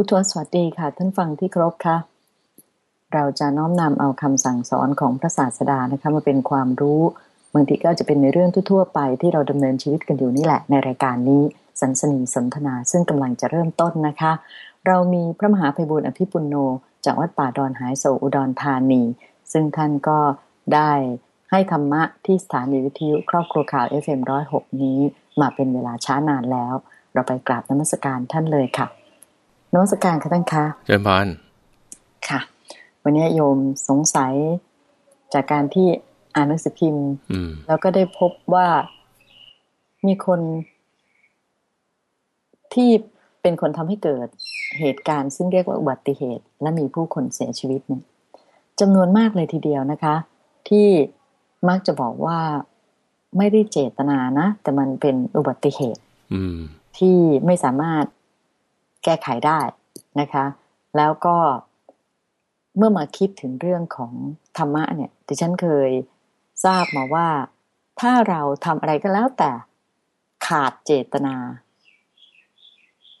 ผู้ทวสวัสดีค่ะท่านฟังที่ครบค่ะ เราจะน้อมนำเอาคำสั่งสอนของพระศาสดานะคะมาเป็นความรู้บางทีก็จะเป็นในเรื่องทั่วๆไปที่เราดำเนินชีวิตกันอยู่นี่แหละ ในรายการนี้สันสนีสนทนาซึ่งกำลังจะเริ่มต้นนะคะ เรามีพระมหาภัยบุญอภิปุโน จากวัดป่าดอนหายโศอุดรธานี ซึ่งท่านก็ได้ให้ธรรมะที่สถานีวิทยุครอบครัวข่าว FM106 นี้มาเป็นเวลาช้านานแล้ว เราไปกราบนมัสการท่านเลยค่ะ นมัสการค่ะท่านคะเจริญพรค่ะ วันนี้โยมสงสัยจากการที่อ่านหนังสือพิมพ์แล้วก็ได้พบว่ามีคนที่เป็นคนทำให้เกิดเหตุการณ์ซึ่งเรียกว่าอุบัติเหตุ และมีผู้คนเสียชีวิตเนี่ยจำนวนมากเลยทีเดียวนะคะ ที่มักจะบอกว่าไม่ได้เจตนานะ แต่มันเป็นอุบัติเหตุที่ไม่สามารถแก้ไขได้นะคะ แล้วก็เมื่อมาคิดถึงเรื่องของธรรมะเนี่ยดิฉันเคยทราบมาว่า ถ้าเราทำอะไรก็แล้วแต่ขาดเจตนา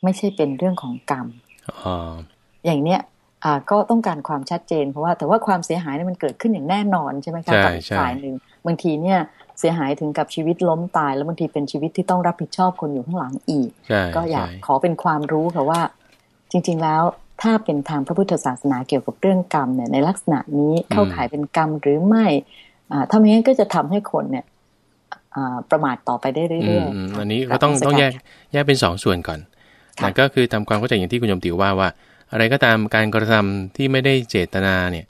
ไม่ใช่เป็นเรื่องของกรรมออย่างเนี้ยอ่าก็ต้องการความชัดเจนเพราะว่าแต่ว่าความเสียหายนี่มันเกิดขึ้นอย่างแน่นอนใช่ไหมคะกับฝ่ายหนึ่งบางทีเนี่ย เสียหายถึงกับชีวิตล้มตาย แล้วบางทีเป็นชีวิตที่ต้องรับผิดชอบคนอยู่ข้างหลังอีก ก็อยากขอเป็นความรู้ค่ะว่า จริง ๆ แล้วถ้าเป็นทางพระพุทธศาสนาเกี่ยวกับเรื่องกรรมเนี่ยในลักษณะนี้เข้าข่ายเป็นกรรมหรือไม่ถ้าไม่งั้นก็จะทำให้คนเนี่ยประมาทต่อไปได้เรื่อยๆอันนี้ก็ต้องต้องแยกแยกเป็นสองส่วนก่อนนั่นก็คือทำความเข้าใจอย่างที่คุณยมติวว่าว่า อะไรก็ตามการกระทำที่ไม่ได้เจตนาเนี่ย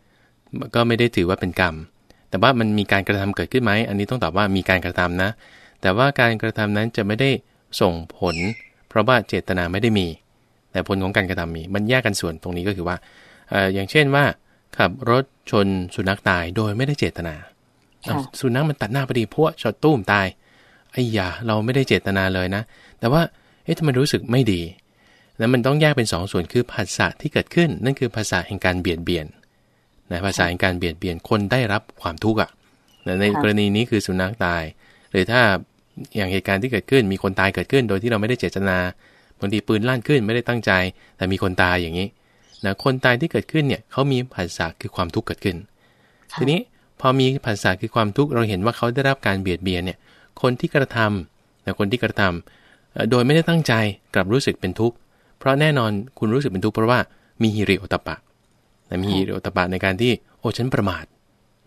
ก็ไม่ได้ถือว่าเป็นกรรม แต่ว่ามันมีการกระทำเกิดขึ้นไหม อันนี้ต้องตอบว่ามีการกระทำนะ แต่ว่าการกระทำนั้นจะไม่ได้ส่งผล เพราะว่าเจตนาไม่ได้มี แต่ผลของการกระทำมี มันแยกกันส่วนตรงนี้ก็คือว่าอย่างเช่นว่า ขับรถชนสุนัขตายโดยไม่ได้เจตนา สุนัขมันตัดหน้าพอดีพวกช็อตตุ้มตาย ไอ้ยาเราไม่ได้เจตนาเลยนะ แต่ว่า เอ๊ะทำไมรู้สึกไม่ดี แล้วมันต้องแยกเป็น2สส่วนคือภาษาที่เกิดขึ้น นั่นคือภาษาแห่งการเบียดเบียน นะภาษาแห่งการเบียดเบียนคนได้รับความทุกข์อะในกรณีนี้คือสุนัขตาย หรือถ้าอย่างเหตุการณ์ที่เกิดขึ้นมีคนตายเกิดขึ้น โดยที่เราไม่ได้เจตนาบางทีปืนลั่นขึ้นไม่ได้ตั้งใจ แต่มีคนตายอย่างนี้นะคนตายที่เกิดขึ้นเนี่ยเขามีภาษาคือความทุกข์เกิดขึ้น ทีนี้พอมีภาษาคือความทุกข์เราเห็นว่าเขาได้รับการเบียดเบียนเนี่ยคนที่กระทำแต่คนที่กระทำโดยไม่ได้ตั้งใจกลับรู้สึกเป็นทุกข์เพราะแน่นอนคุณรู้สึกเป็นทุกข์เพราะว่ามีฮิริโอตปะ มีฮิริโอตปะในการที่ โอ้ฉันประมาท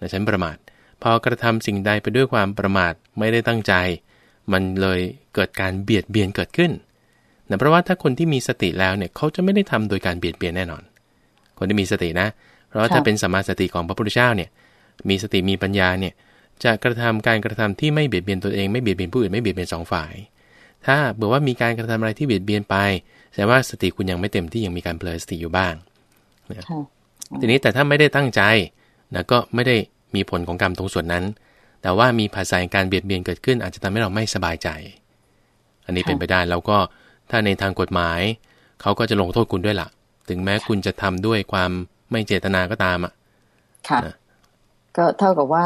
นะฉันประมาท พอกระทำสิ่งใดไปด้วยความประมาทไม่ได้ตั้งใจ มันเลยเกิดการเบียดเบียนเกิดขึ้นนะเพราะว่าถ้าคนที่มีสติแล้วเนี่ยเขาจะไม่ได้ทำโดยการเบียดเบียนแน่นอน คนที่มีสตินะ เพราะว่าถ้าเป็นสมาสติของพระพุทธเจ้าเนี่ย มีสติมีปัญญาเนี่ยจะกระทำการกระทำที่ไม่เบียดเบียนตัวเองไม่เบียดเบียนผู้อื่นไม่เบียดเบียนสองฝ่าย ถ้าบอกว่ามีการกระทำอะไรที่เบียดเบียนไปแสดงว่าสติคุณยังไม่เต็มที่ยังมีการเพลิสติอยู่บ้าง ทีนี้แต่ถ้าไม่ได้ตั้งใจนะก็ไม่ได้มีผลของกรรมตรงส่วนนั้น แต่ว่ามีภาษาการเบียดเบียนเกิดขึ้น อาจจะทำให้เราไม่สบายใจ อันนี้เป็นไปได้แล้วก็ถ้าในทางกฎหมาย เขาก็จะลงโทษคุณด้วยละ่ะ ถึงแม้คุณจะทำด้วยความไม่เจตนาก็ตามอะค่ะก็เท่ากับว่า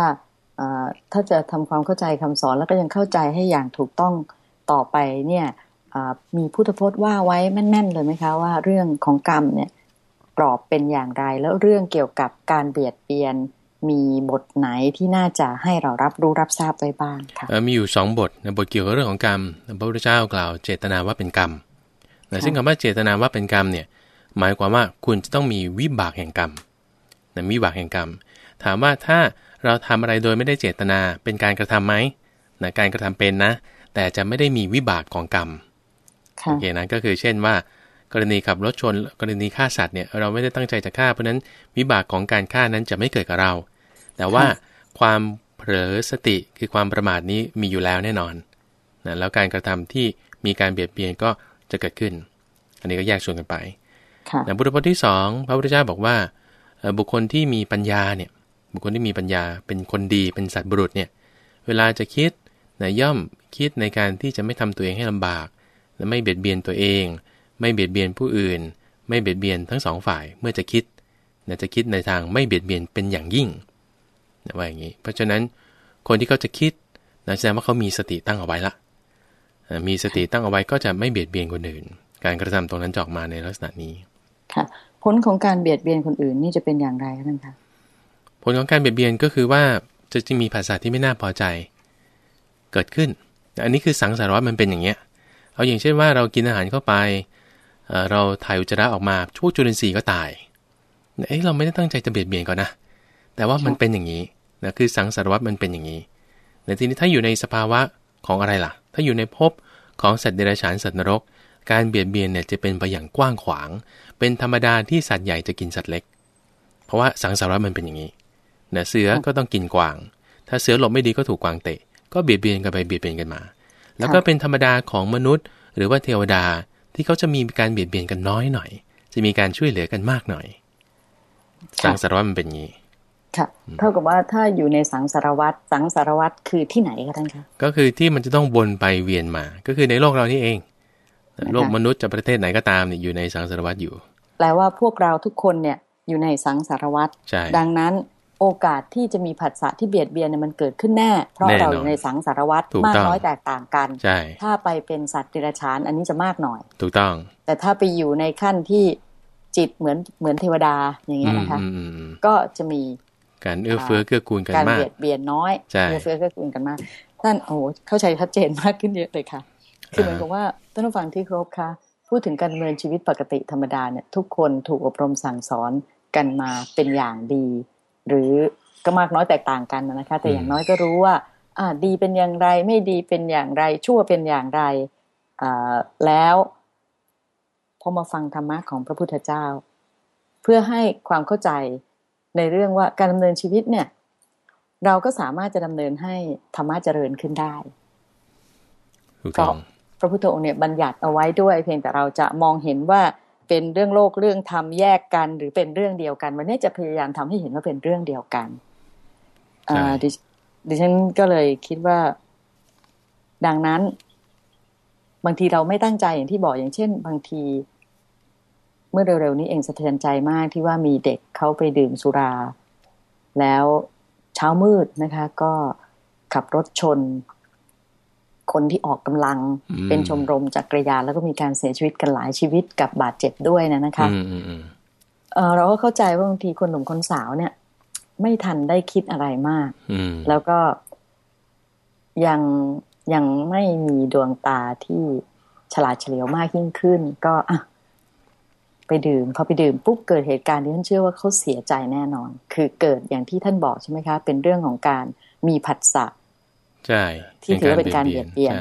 ถ้าจะทำความเข้าใจคำสอนแล้วก็ยังเข้าใจให้อย่างถูกต้องต่อไปเนี่ยมีพุทธพจน์ว่าไว้แม่น ๆ เลยไหมคะว่าเรื่องของกรรมเนี่ย กรอบเป็นอย่างไร แล้วเรื่องเกี่ยวกับการเบียดเบียนมีบทไหนที่น่าจะให้เรารับรู้รับทราบไว้บ้างคะมีอยู่สองบทในบทเกี่ยวกับเรื่องของกรรมพระพุทธเจ้ากล่าวเจตนาว่าเป็นกรรมซึ่งคำว่าเจตนาว่าเป็นกรรมเนี่ยหมายความว่าคุณจะต้องมีวิบากแห่งกรรมวิบากแห่งกรรม ถามว่าถ้าเราทำอะไรโดยไม่ได้เจตนาเป็นการกระทํำไหมนะการกระทำเป็นนะ แต่จะไม่ได้มีวิบากของกรรมโอเคนะก็คือเช่นว่า กรณีขับรถชน กรณีฆ่าสัตว์เนี่ยเราไม่ได้ตั้งใจจะฆ่า เพราะนั้นวิบากของการฆ่านั้นจะไม่เกิดกับเรา แต่ว่าความเผลอสติคือความประมาทนี้มีอยู่แล้วแน่นอนนะแล้วการกระทำที่มีการเบียดเบียนก็จะเกิดขึ้น อันนี้ก็แยกส่วนกันไปนะบุตรพจน์ที่สองพระพุทธเจ้าบอกว่า บุคคลที่มีปัญญาเนี่ย บุคคลที่มีปัญญาเป็นคนดีเป็นสัตว์บุรุษเนี่ย เวลาจะคิดนะย่อมคิดในการที่จะไม่ทำตัวเองให้ลำบาก และไม่เบียดเบียนตัวเอง ไม่เบียดเบียนผู้อื่น ไม่เบียดเบียนทั้งสองฝ่ายเมื่อจะคิดนะจะคิดในทางไม่เบียดเบียนเป็นอย่างยิ่งนะว่าอย่างนี้ เพราะฉะนั้นคนที่เขาจะคิดนะแสดงว่าเขามีสติตั้งเอาไว้ละมีสติตั้งเอาไว้ก็จะไม่เบียดเบียนคนอื่น การกระทำตรงนั้นจอกมาในลักษณะนี้ ค่ะ ผลของการเบียดเบียนคนอื่นนี่จะเป็นอย่างไรท่านคะ ผลของการเบียดเบียนก็คือว่าจะจะมีภาษาที่ไม่น่าพอใจ เกิดขึ้น อันนี้คือสังสารวัตมันเป็นอย่างเงี้ย เอาอย่างเช่นว่าเรากินอาหารเข้าไป เราถ่ายอุจจาระออกมาพวกจุลินทรีย์ก็ตายเอ้เราไม่ได้ตั้งใจจะเบียดเบียนก่อนนะ แต่ว่ามันเป็นอย่างนี้นะคือสังสารวัตมันเป็นอย่างนี้ในทีนี้ถ้าอยู่ในสภาวะของอะไรล่ะ ถ้าอยู่ในภพของสัตว์เดรัจฉานสัตว์นรก การเบียดเบียนเนี่ยจะเป็นไปอย่างกว้างขวาง เป็นธรรมดาที่สัตว์ใหญ่จะกินสัตว์เล็ก เพราะว่าสังสารวัตมันเป็นอย่างนี้นะเสือก็ต้องกินกวาง ถ้าเสือหลบไม่ดีก็ถูกกวางเตะ ก็เบียดเบียนกันไปเบียดเบียนกันมา แล้วก็เป็นธรรมดาของมนุษย์ หรือว่าเทวดา ที่เขาจะมีการเบียดเบียนกันน้อยหน่อย จะมีการช่วยเหลือกันมากหน่อยสังสารวัตมันเป็นอย่างนี้ค่ะเท่ากับว่าถ้าอยู่ในสังสารวัตสังสารวัตคือที่ไหนคะท่านคะก็คือที่มันจะต้องวนไปเวียนมา ก็คือในโลกเรานี่เอง โลกมนุษย์จะประเทศไหนก็ตามเนี่ยอยู่ในสังสารวัตอยู่ แปลว่าพวกเราทุกคนเนี่ยอยู่ในสังสารวัตดังนั้น โอกาสที่จะมีผัสสะที่เบียดเบียนเนี่ยมันเกิดขึ้นแน่ เพราะเราอยู่ในสังสารวัตรมากน้อยแตกต่างกันใช่ถ้าไปเป็นสัตว์เดรัจฉานอันนี้จะมากหน่อย ถูกต้อง แต่ถ้าไปอยู่ในขั้นที่จิตเหมือนเหมือนเทวดาอย่างเงี้ยนะคะก็จะมีการเอื้อเฟื้อเกื้อกูลกันมากการเบียดเบียนน้อยเอื้อเฟื้อเกื้อกูลกันมากท่านโอ้เข้าใจชัดเจนมากขึ้นเยอะเลยค่ะ คือเหมือนกับว่าท่านผู้ฟังที่ครบค่ะพูดถึงการดำเนินชีวิตปกติธรรมดาเนี่ยทุกคนถูกอบรมสั่งสอนกันมาเป็นอย่างดี หรือก็มากน้อยแตกต่างกันนะคะ แต่อย่างน้อยก็รู้ว่า อ่าดีเป็นอย่างไร ไม่ดีเป็นอย่างไร ชั่วเป็นอย่างไรอ่าแล้วพอมาฟังธรรมะของพระพุทธเจ้า เพื่อให้ความเข้าใจในเรื่องว่าการดำเนินชีวิตเนี่ย เราก็สามารถจะดำเนินให้ธรรมะเจริญขึ้นได้ก็พระพุทธองค์เนี่ยบัญญัติเอาไว้ด้วย เพียงแต่เราจะมองเห็นว่า เป็นเรื่องโลกเรื่องธรรมแยกกัน หรือเป็นเรื่องเดียวกัน วันนี้จะพยายามทำให้เห็นว่าเป็นเรื่องเดียวกันดิฉันก็เลยคิดว่า ดังนั้น บางทีเราไม่ตั้งใจอย่างที่บอกอย่างเช่น บางที เมื่อเร็วๆนี้เองสะเทือนใจมากที่ว่ามีเด็กเขาไปดื่มสุรา แล้วเช้ามืดนะคะ ก็ขับรถชน คนที่ออกกำลัง เป็นชมรมจักรยานแล้วก็มีการเสียชีวิตกันหลายชีวิตกับบาดเจ็บด้วยนะนะคะเราก็เข้าใจว่าบางทีคนหนุ่มคนสาวเนี่ย ไม่ทันได้คิดอะไรมากแล้วก็ยังยังไม่มีดวงตาที่ฉลาดเฉลียวมากยิ่งขึ้น ก็อะไปดื่มพอไปดื่มปุ๊บเกิดเหตุการณ์ที่ท่านเชื่อว่าเขาเสียใจแน่นอน คือเกิดอย่างที่ท่านบอกใช่ไหมคะ เป็นเรื่องของการมีผัสสะ ใช่ที่ถือว่าเป็นการเบียดเบียน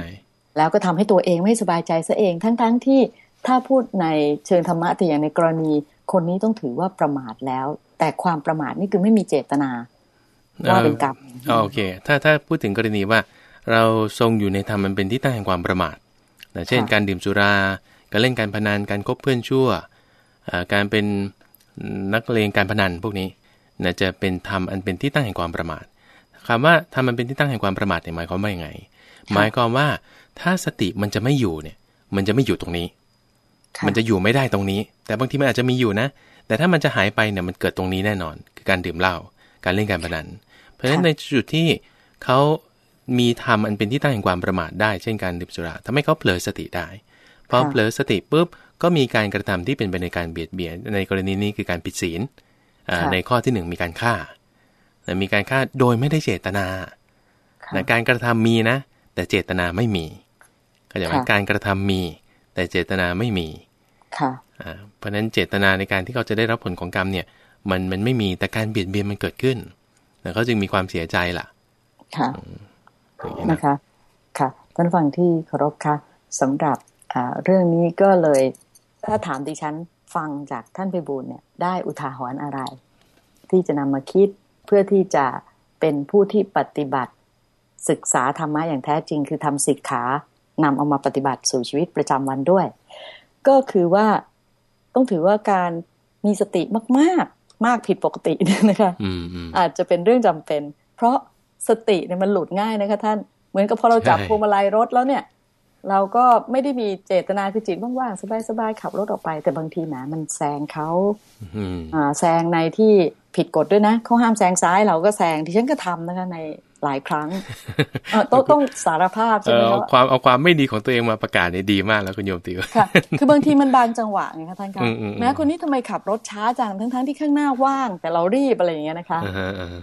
แล้วก็ทำให้ตัวเองไม่สบายใจซะเองทั้งๆทที่ถ้าพูดในเชิงธรรมะแต่อย่างในกรณี คนนี้ต้องถือว่าประมาทแล้ว แต่ความประมาทนี่คือไม่มีเจตนาว่าเป็นกรรมโอเค ถ้าถ้าพูดถึงกรณีว่า เราทรงอยู่ในธรรมมันเป็นที่ตั้งแห่งความประมาทเช่น การดื่มสุรา การเล่นการพนันการคบเพื่อนชั่วการเป็นนักเลงการพนันพวกนี้นะจะเป็นธรรมอันเป็นที่ตั้งแห่งความประมาท คำว่าธรรมมันเป็นที่ตั้งแห่งความประมาทเนี่ยหมายความว่ายังไง หมายความว่าถ้าสติมันจะไม่อยู่เนี่ย มันจะไม่อยู่ตรงนี้ มันจะอยู่ไม่ได้ตรงนี้ แต่บางทีมันอาจจะมีอยู่นะ แต่ถ้ามันจะหายไปเนี่ยมันเกิดตรงนี้แน่นอน คือการดื่มเหล้าการเล่นการพนัน เพราะฉะนั้นในจุดที่เขามีธรรมอันเป็นที่ตั้งแห่งความประมาทได้ เช่นการดื่มสุราทำให้เขาเผลอสติได้พอเผลอสติปุ๊บก็มีการกระทำที่เป็นไปในการเบียดเบียนในกรณีนี้คือการผิดศีลในข้อที่หนึ่งมีการฆ่า มีการฆ่าโดยไม่ได้เจตนาการกระทำมีนะ แต่เจตนาไม่มีก็อย่างการกระทำมี แต่เจตนาไม่มีค่ะเพราะฉะนั้นเจตนาในการที่เขาจะได้รับผลของกรรมเนี่ย มันมันไม่มีแต่การเบียดเบียนมันเกิดขึ้นเขาจึงมีความเสียใจล่ะ ค่ะนะคะ ค่ะท่านฟังที่เคารพค่ะสำหรับเรื่องนี้ก็เลยถ้าถามดิฉันฟังจากท่านไปบูลเนี่ย ได้อุทาหรณ์อะไร ที่จะนำมาคิด เพื่อที่จะเป็นผู้ที่ปฏิบัติ ศึกษาธรรมะอย่างแท้จริง คือทำสิกขานำเอามาปฏิบัติสู่ชีวิตประจำวันด้วย ก็คือว่าต้องถือว่าการมีสติมากๆ มากผิดปกตินะคะอาจจะเป็นเรื่องจำเป็น เพราะสติเนี่ยมันหลุดง่ายนะคะท่านเหมือนกับพอเราจับพวงมาลัยรถแล้วเนี่ย เราก็ไม่ได้มีเจตนาคือจิตว่างๆ สบายๆขับรถออกไป แต่บางทีนะมันแซงเขาอ่าแซงในที่ผิดกฎด้วยนะเขาห้ามแซงซ้ายเราก็แซงที่ฉันก็ทำนะคะในหลายครั้งต้องต้องสารภาพใช่ไหมเอาความเอาความไม่ดีของตัวเองมาประกาศเนี่ยดีมากแล้วคุณโยมติวค่ะ คือบางทีมันบางจังหวะไงคะท่านคะแม้คนนี้ทำไมขับรถช้าจังทั้งทั้งที่ข้างหน้าว่าง แต่เรารีบอะไรอย่างเงี้ยนะคะ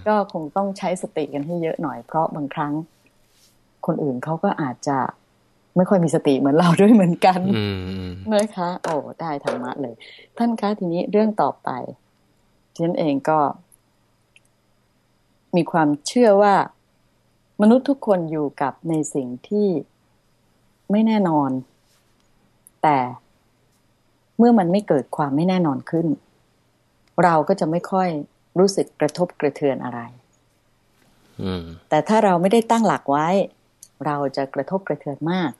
ก็คงต้องใช้สติกันให้เยอะหน่อยเพราะบางครั้ง คนอื่นเขาก็อาจจะ ไม่ค่อยมีสติเหมือนเราด้วยเหมือนกันนะคะโอ้ได้ธรรมะเลย ท่านคะทีนี้เรื่องต่อไปฉันเองก็ มีความเชื่อว่ามนุษย์ทุกคนอยู่กับในสิ่งที่ไม่แน่นอน แต่เมื่อมันไม่เกิดความไม่แน่นอนขึ้น เราก็จะไม่ค่อยรู้สึกกระทบกระเทือนอะไรแต่ถ้าเราไม่ได้ตั้งหลักไว้ เราจะกระทบกระเทือนมาก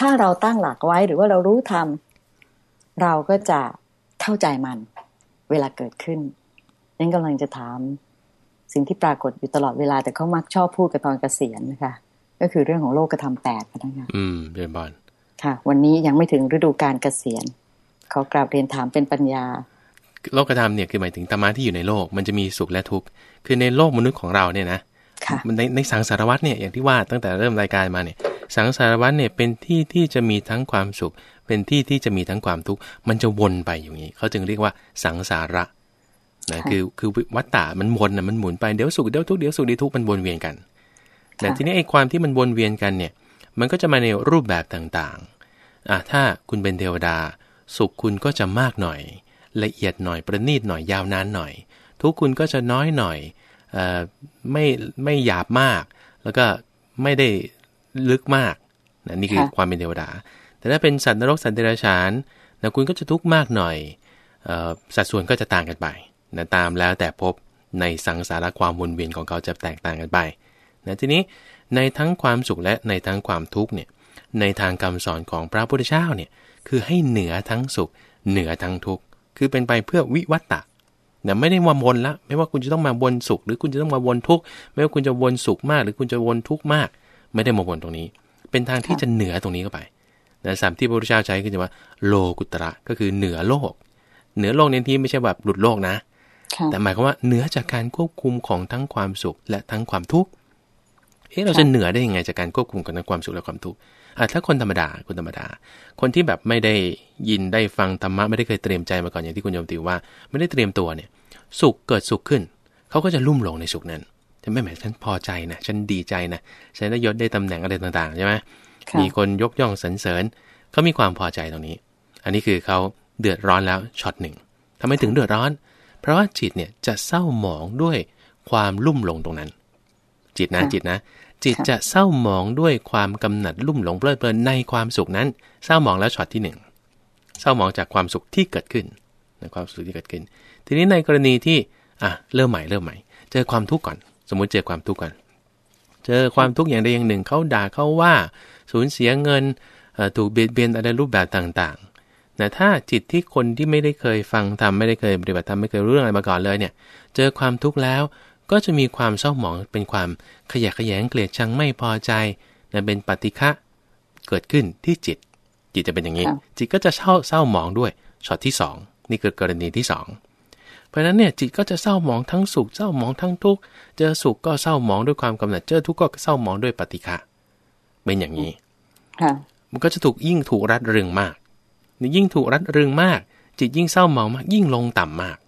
ถ้าเราตั้งหลักไว้หรือว่าเรารู้ทำเราก็จะเข้าใจมัน เวลาเกิดขึ้นนั่นกำลังจะถาม สิ่งที่ปรากฏอยู่ตลอดเวลาแต่เขามักชอบพูดกันตอนเกษียณนะคะ ก็คือเรื่องของโลกกระทำแปดนะคะอืมเรียนบอลค่ะ วันนี้ยังไม่ถึงฤดูการเกษียณเขากราบเรียนถามเป็นปัญญา โลกกระทำเนี่ยคือหมายถึงธรรมะที่อยู่ในโลกมันจะมีสุขและทุกข์คือในโลกมนุษย์ของเราเนี่ยนะ มันในในสังสารวัตรเนี่ยอย่างที่ว่าตั้งแต่เริ่มรายการมาเนี่ยสังสารวัฏเนี่ยเป็นที่ที่จะมีทั้งความสุข เป็นที่ที่จะมีทั้งความทุกข์มันจะวนไปอย่างนี้เขาจึงเรียกว่าสังสาระนะคือคือวัฏฏะมันวนนะมันหมุนไปเดี๋ยวสุขเดี๋ยวทุกข์เดี๋ยวสุขเดี๋ยวทุกข์มันวนเวียนกันแต่ทีนี้ไอ้ความที่มันวนเวียนกันเนี่ยมันก็จะมาในรูปแบบต่างๆอะถ้าคุณเป็นเทวดา สุขคุณก็จะมากหน่อย ละเอียดหน่อยประณีตหน่อยยาวนานหน่อย ทุกคุณก็จะน้อยหน่อยอ ไม่ไม่หยาบมาก แล้วก็ไม่ได้ลึกมากนะนี่คือความเป็นเทวดา แต่ถ้าเป็นสัตว์นรกสัตว์เดรัจฉานนะคุณก็จะทุกข์มากหน่อยอสัดส่วนก็จะต่างกันไปนะตามแล้วแต่พบในสังสารความวนเวียนของเขาจะแตกต่างกันไปนะทีนี้ในทั้งความสุขและในทั้งความทุกข์เนี่ยในทางคำสอนของพระพุทธเจ้าเนี่ยคือให้เหนือทั้งสุขเหนือทั้งทุกข์คือเป็นไปเพื่อวิวัตตะเนี่ยไม่ได้มาวนละ ไม่ว่าคุณจะต้องมาวนสุข หรือคุณจะต้องมาวนทุกข์ไม่ว่าคุณจะวนสุขมาก หรือคุณจะวนทุกข์มาก ไม่ได้มาวนตรงนี้ เป็นทางที่จะเหนือตรงนี้เข้าไปนะสามที่พระพุทธเจ้าใช้คือว่า โลกุตระก็คือเหนือโลก เหนือโลกในที่ไม่ใช่แบบหลุดโลกนะ แต่หมายความว่าเหนือจากการควบคุมของทั้งความสุขและทั้งความทุกข์เอ๊ะเราจะเหนือได้ยังไงจากการควบคุมกับทั้งความสุขและความทุกข์ อะถ้าคนธรรมดาคนธรรมดา คนที่แบบไม่ได้ยินได้ฟังธรรมะไม่ได้เคยเตรียมใจมาก่อนอย่างที่คุณโยมติว่า ไม่ได้เตรียมตัวเนี่ย สุขเกิดสุขขึ้น เขาก็จะลุ่มหลงในสุขนั้นฉันไม่หมายฉันพอใจนะฉันดีใจนะฉันได้ยศได้ตำแหน่งอะไรต่างๆใช่ไหมมีคนยกย่องสรรเสริญเขามีความพอใจตรงนี้ อันนี้คือเขาเดือดร้อนแล้วช็อตหนึ่งทำไมถึงเดือดร้อน เพราะว่าจิตเนี่ยจะเศร้าหมองด้วยความลุ่มหลงตรงนั้น จิตนะจิตนะ จิตจะเศร้าหมองด้วยความกำหนัดลุ่มหลงเพลิดเพลินในความสุขนั้น เศร้าหมองแล้วช็อตที่หนึ่งเศร้าหมองจากความสุขที่เกิดขึ้นในความสุขที่เกิดขึ้น ทีนี้ในกรณีที่อะเริ่มใหม่เริ่มใหม่ เจอความทุกข์ก่อน สมมุติเจอความทุกข์กันเจอความทุกข์อย่างใดอย่างหนึ่งเขาด่าเขาว่า สูญเสียเงินถูกเบียดเบียนอะไรรูปแบบต่างๆแต่ถ้าจิตที่คนที่ไม่ได้เคยฟังทำไม่ได้เคยปฏิบัติธรรมไม่เคยรู้เรื่องอะไรมาก่อนเลยเนี่ย เจอความทุกข์แล้ว ก็จะมีความเศร้าหมองเป็นความขยะขยงเกลียดชังไม่พอใจนะเป็นปฏิฆะเกิดขึ้นที่จิต จิตจะเป็นอย่างนี้ จิตก็จะเศร้าเศร้าหมองด้วยช็อตที่ 2 นี่คือกรณีที่ 2 เพราะนั้นเนี่ยจิตก็จะเศร้าหมองทั้งสุขเศร้าหมองทั้งทุกข์เจอสุขก็เศร้าหมองด้วยความกำหนัดเจอทุกข์ก็เศร้าหมองด้วยปฏิฆะเป็นอย่างนี้มันก็จะถูกยิ่งถูกรัดรึงมากยิ่งถูกรัดรึงมาก จิตยิ่งเศร้าหมองมาก ยิ่งลงต่ำมาก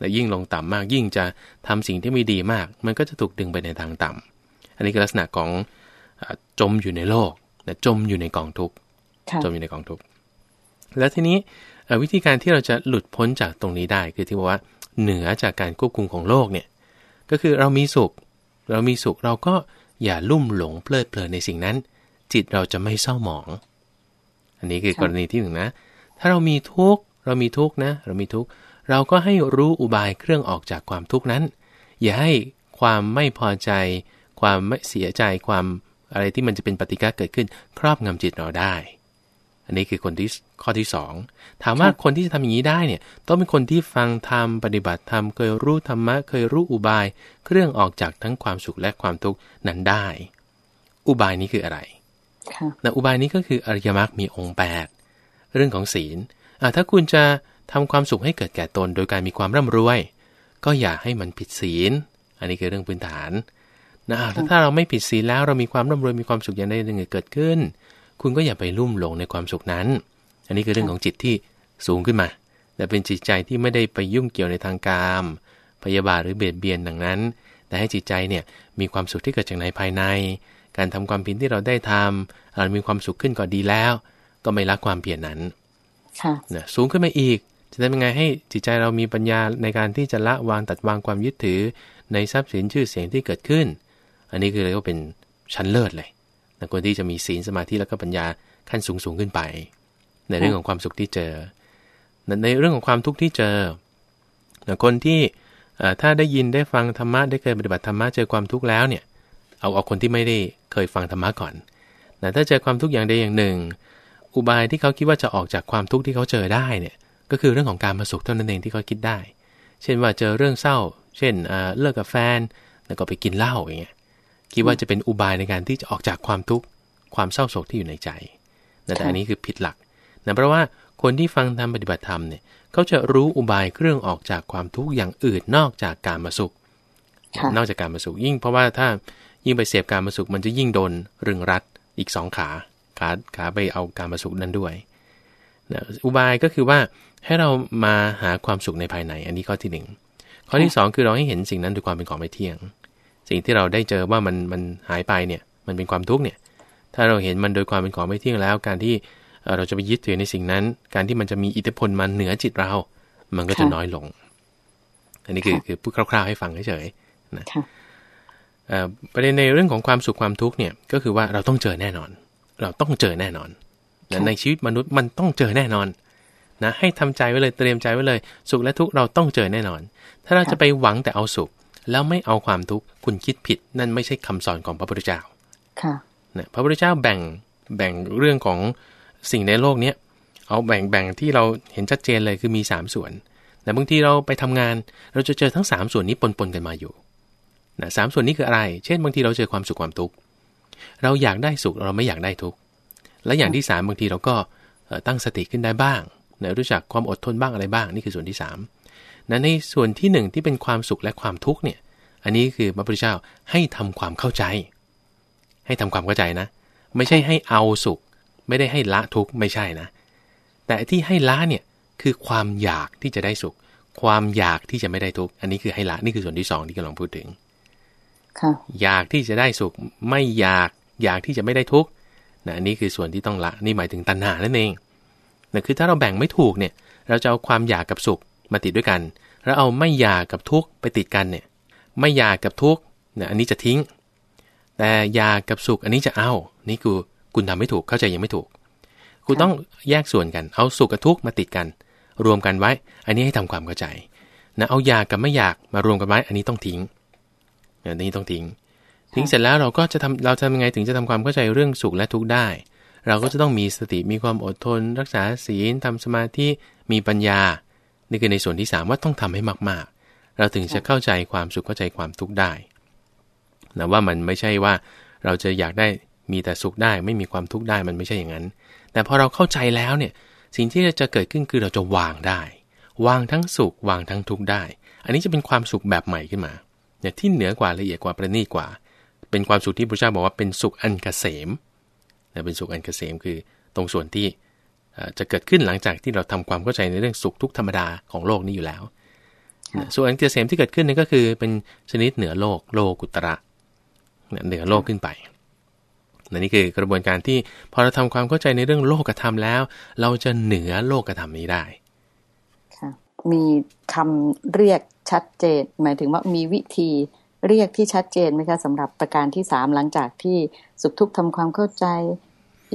และยิ่งลงต่ำมากยิ่งจะทำสิ่งที่ไม่ดีมาก มันก็จะถูกดึงไปในทางต่ำอันนี้คือลักษณะของจมอยู่ในโลกจมอยู่ในกองทุกข์จมอยู่ในกองทุกข์แล้วทีนี้วิธีการที่เราจะหลุดพ้นจากตรงนี้ได้ คือที่บอกว่าเหนือจากการควบคุมของโลกเนี่ยก็คือเรามีสุข เรามีสุขเราก็อย่าลุ่มหลงเพลิดเพลินในสิ่งนั้น จิตเราจะไม่เศร้าหมอง อันนี้คือกรณีที่หนึ่งนะ ถ้าเรามีทุกข์เรามีทุกข์นะ เรามีทุกข์ เราก็ให้รู้อุบายเครื่องออกจากความทุกข์นั้น อย่าให้ความไม่พอใจ ความไม่เสียใจความอะไรที่มันจะเป็นปฏิกิริยาเกิดขึ้น ครอบงำจิตเราได้ อันนี้คือคนที่ข้อที่สองถามว่าคนที่จะทำอย่างนี้ได้เนี่ยต้องเป็นคนที่ฟังธรรมปฏิบัติธรรมเคยรู้ธรรมะเคยรู้อุบาย เครื่องออกจากทั้งความสุขและความทุกข์นั้นได้ อุบายนี้คืออะไรนะอุบายนี้ก็คืออริยมรรคมีองค์แปดเรื่องของศีลอ่าถ้าคุณจะ ทำความสุขให้เกิดแก่ตนโดยการมีความร่ำรวย ก็อย่าให้มันผิดศีล อันนี้คือเรื่องพื้นฐานนะถ้าเราไม่ผิดศีลแล้วเรามีความร่ำรวยมีความสุขอย่างใดอย่างหนึ่งเกิดขึ้น คุณก็อย่าไปลุ่มหลงในความสุขนั้น อันนี้คือเรื่องของจิตที่สูงขึ้นมา แต่เป็นจิตใจที่ไม่ได้ไปยุ่งเกี่ยวในทางกาม พยาบาทหรือเบียดเบียนดังนั้น แต่ให้จิตใจเนี่ยมีความสุขที่เกิดจากในภายใน การทำความเพียรที่เราได้ทำเรามีความสุขขึ้นก็ดีแล้ว ก็ไม่ละความเพียรนั้นนะสูงขึ้นมาอีก จะทำยังไงให้จิตใจเรามีปัญญาในการที่จะละวางตัดวางความยึดถือในทรัพย์สินชื่อเสียงที่เกิดขึ้น อันนี้คือเรียกว่าเป็นชั้นเลิศเลยนะคนที่จะมีศีลสมาธิแล้วก็ปัญญาขั้นสูงสูงขึ้นไป ในเรื่องของความสุขที่เจอ ในเรื่องของความทุกข์ที่เจอคนที่ถ้าได้ยินได้ฟังธรรมะได้เคยปฏิบัติธรรมะเจอความทุกข์แล้วเนี่ย เอาเอาคนที่ไม่ได้เคยฟังธรรมะก่อนแต่ถ้าเจอความทุกข์อย่างใดอย่างหนึ่ง อุบายที่เขาคิดว่าจะออกจากความทุกข์ที่เขาเจอได้เนี่ย ก็คือเรื่องของการมาสุขเท่านั้นเองที่เขาคิดได้ เช่นว่าเจอเรื่องเศร้า เช่นเลิกกับแฟน แล้วก็ไปกินเหล้าอย่างเงี้ย คิดว่าจะเป็นอุบายในการที่จะออกจากความทุกข์ ความเศร้าโศกที่อยู่ในใจ แต่อันนี้คือผิดหลักนะเพราะว่าคนที่ฟังธรรมปฏิบัติธรรมเนี่ยเขาจะรู้อุบายเครื่องออกจากความทุกข์อย่างอื่นนอกจากการมาสุข นอกจากการมาสุขยิ่ง เพราะว่าถ้ายิ่งไปเสพการมาสุขมันจะยิ่งโดนรึงรัดอีกสองขาขาขาไปเอาการมาสุขนั้นด้วยนะอุบายก็คือว่า ให้เรามาหาความสุขในภายใน อันนี้ข้อที่หนึ่งข้อที่สองคือเราให้เห็นสิ่งนั้นด้วยความเป็นของไม่เที่ยง สิ่งที่เราได้เจอว่ามันมันหายไปเนี่ยมันเป็นความทุกข์เนี่ย ถ้าเราเห็นมันโดยความเป็นของไม่เที่ยงแล้ว การที่เราจะไปยึดถือในสิ่งนั้น การที่มันจะมีอิทธิพลมาเหนือจิตเรา มันก็จะน้อยลง อันนี้คือคือพูดคร่าวๆให้ฟังเฉยๆนะประเด็นในเรื่องของความสุขความทุกข์เนี่ยก็คือว่าเราต้องเจอแน่นอน เราต้องเจอแน่นอนในชีวิตมนุษย์มันต้องเจอแน่นอน นะให้ทำใจไว้เลยเตรียมใจไว้เลย สุขและทุกข์เราต้องเจอแน่นอน ถ้าเราจะไปหวังแต่เอาสุข แล้วไม่เอาความทุกข์คุณคิดผิด นั่นไม่ใช่คำสอนของพระพุทธเจ้าค่ะนะพระพุทธเจ้าแบ่งแบ่งเรื่องของสิ่งในโลกเนี้ยเอาแบ่งแบ่งที่เราเห็นชัดเจนเลยคือมี 3 ส่วนแต่บางทีเราไปทำงานเราจะเจอทั้ง 3 ส่วนนี้ปนปนกันมาอยู่นะสส่วนนี้คืออะไร เช่นบางทีเราเจอความสุขความทุกข์เราอยากได้สุขเราไม่อยากได้ทุกข์และอย่างที่3บางทีเราก็ตั้งสติขึ้นได้บ้าง นะรู้จักความอดทนบ้างอะไรบ้างนี่คือส่วนที่3นะในส่วนที่ 1 ที่เป็นความสุขและความทุกข์เนี่ยอันนี้คือพระพุทธเจ้าให้ทำความเข้าใจ ให้ทำความเข้าใจนะ ไม่ใช่ให้เอาสุข ไม่ได้ให้ละทุกข์ไม่ใช่นะ แต่ที่ให้ละเนี่ยคือความอยากที่จะได้สุข ความอยากที่จะไม่ได้ทุกข์อันนี้คือให้ละนี่คือส่วนที่สองที่กำลังพูดถึงอยากที่จะได้สุขไม่อยากอยากที่จะไม่ได้ทุกข์นะอันนี้คือส่วนที่ต้องละนี่หมายถึงตัณหานั่นเอง นะคือถ้าเราแบ่งไม่ถูกเนี่ยเราจะเอาความอยากกับสุขมาติดด้วยกันแล้วเอาไม่อยากกับทุกข์ไปติดกันเนี่ยไม่อยากกับทุกข์นะอันนี้จะทิ้ง แต่อยากกับสุขอันนี้จะเอานี่คือคุณทำไม่ถูกเข้าใจยังไม่ถูก คุณต้องแยกส่วนกัน เอาสุขกับทุกข์มาติดกัน รวมกันไว้ อันนี้ให้ทำความเข้าใจนะเอาอยากกับไม่อยากมารวมกันไว้ อันนี้ต้องทิ้งอันนี้ต้องทิ้ง ทิ้งเสร็จแล้วเราก็จะทำเราทำยังไงถึงจะทำความเข้าใจเรื่องสุขและทุกข์ได้ เราก็จะต้องมีสติมีความอดทน รักษาศีลทำสมาธิมีปัญญา นี่คือในส่วนที่ 3 ว่าต้องทำให้มาก ๆ เราถึงจะเข้าใจความสุขเข้าใจความทุกข์ได้นะว่ามันไม่ใช่ว่าเราจะอยากได้มีแต่สุขได้ ไม่มีความทุกข์ได้มันไม่ใช่อย่างนั้น แต่พอเราเข้าใจแล้วเนี่ยสิ่งที่จะเกิดขึ้นคือเราจะวางได้ วางทั้งสุขวางทั้งทุกข์ได้ อันนี้จะเป็นความสุขแบบใหม่ขึ้นมาเนี่ยที่เหนือกว่าละเอียดกว่าประณีตกว่า เป็นความสุขที่พระเจ้าบอกว่าเป็นสุขอันกเกษม เนี่ยเป็นสุขอันกเกษมคือตรงส่วนที่จะเกิดขึ้นหลังจากที่เราทำความเข้าใจในเรื่องสุขทุกธรรมดาของโลกนี้อยู่แล้ว ส่วนอันเกษมที่เกิดขึ้นนี่ก็คือเป็นชนิดเหนือโลกโลกุตระเหนือโลกขึ้นไปนี่คือกระบวนการที่พอเราทำความเข้าใจในเรื่องโลกธรรมแล้ว เราจะเหนือโลกธรรมนี้ได้ค่ะมีคำเรียกชัดเจน หมายถึงว่ามีวิธี เรียกที่ชัดเจนไหมคะสำหรับประการที่สามหลังจากที่สุขทุกข์ทำความเข้าใจ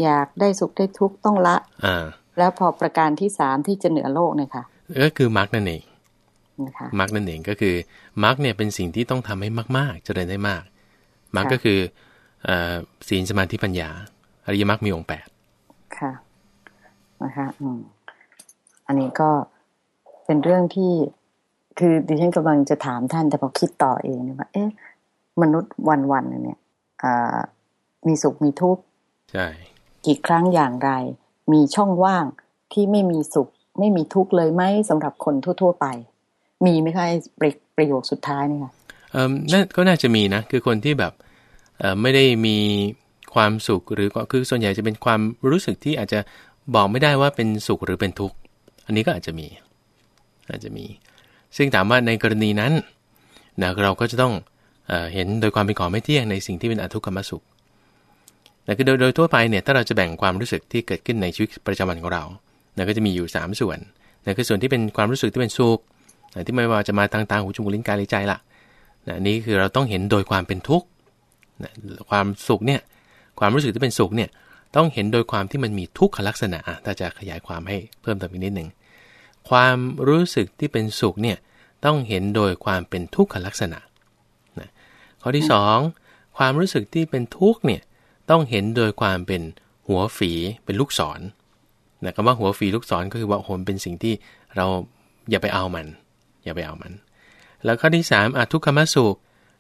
อยากได้สุขได้ทุกข์ต้องละอ่าแล้วพอประการที่สามที่จะเหนือโลกเนี่ยค่ะก็คือมรรคนั่นเองนะคะมรรคนั่นเองก็คือมรรคเนี่ยเป็นสิ่งที่ต้องทำให้มากๆเจริญได้มากมรรคก็คือศีลสมาธิปัญญาอริยมรรคมีองค์แปดค่ะนะคะอืมอันนี้ก็เป็นเรื่องที่ คือดิฉันกำลังจะถามท่านแต่พอคิดต่อเองเนี่ยว่าเอ๊ะมนุษย์วันวันเนี่ยมีสุขมีทุกข์ใช่กี่ครั้งอย่างไร มีช่องว่างที่ไม่มีสุข ไม่มีทุกข์เลยไหมสำหรับคนทั่ว ๆ ไป มีไหมคะประโยคสุดท้ายนี่ค่ะเออน่าก็น่าจะมีนะ คือคนที่แบบเอ่อไม่ได้มีความสุขหรือก็คือส่วนใหญ่จะเป็นความรู้สึกที่อาจจะบอกไม่ได้ว่าเป็นสุขหรือเป็นทุกข์ อันนี้ก็อาจจะมี อาจจะมี ซึ่งถามว่าในกรณีนั้นนะเราก็จะต้องเอเห็นโดยความเป็นของไม่เที่ยงในสิ่งที่เป็นอทุกขมสุขนะคือโดยโดยทั่วไปเนี่ยถ้าเราจะแบ่งความรู้สึกที่เกิดขึ้นในชีวิตประจำวันของเรานะก็จะมีอยู่ 3 ส่วนนะคือส่วนที่เป็นความรู้สึกที่เป็นสุขนะที่ไม่ว่าจะมาทางตาหูจมูกลิ้นกายหรือใจละนะนี่คือเราต้องเห็นโดยความเป็นทุกข์นะความสุขเนี่ยความรู้สึกที่เป็นสุขเนี่ยต้องเห็นโดยความที่มันมีทุกขลักษณะถ้าจะขยายความให้เพิ่มเติมอีกนิดหนึ่ง ความรู้สึกที่เป็นสุขเนี่ยต้องเห็นโดยความเป็นทุกขลักษณะนะข้อที่ 2 ความรู้สึกที่เป็นทุกข์เนี่ยต้องเห็นโดยความเป็นหัวฝีเป็นลูกศรนะคำว่าหัวฝีลูกศรก็คือว่าโหมเป็นสิ่งที่เราอย่าไปเอามัน อย่าไปเอามัน แล้วข้อที่3อาทุกขมสุข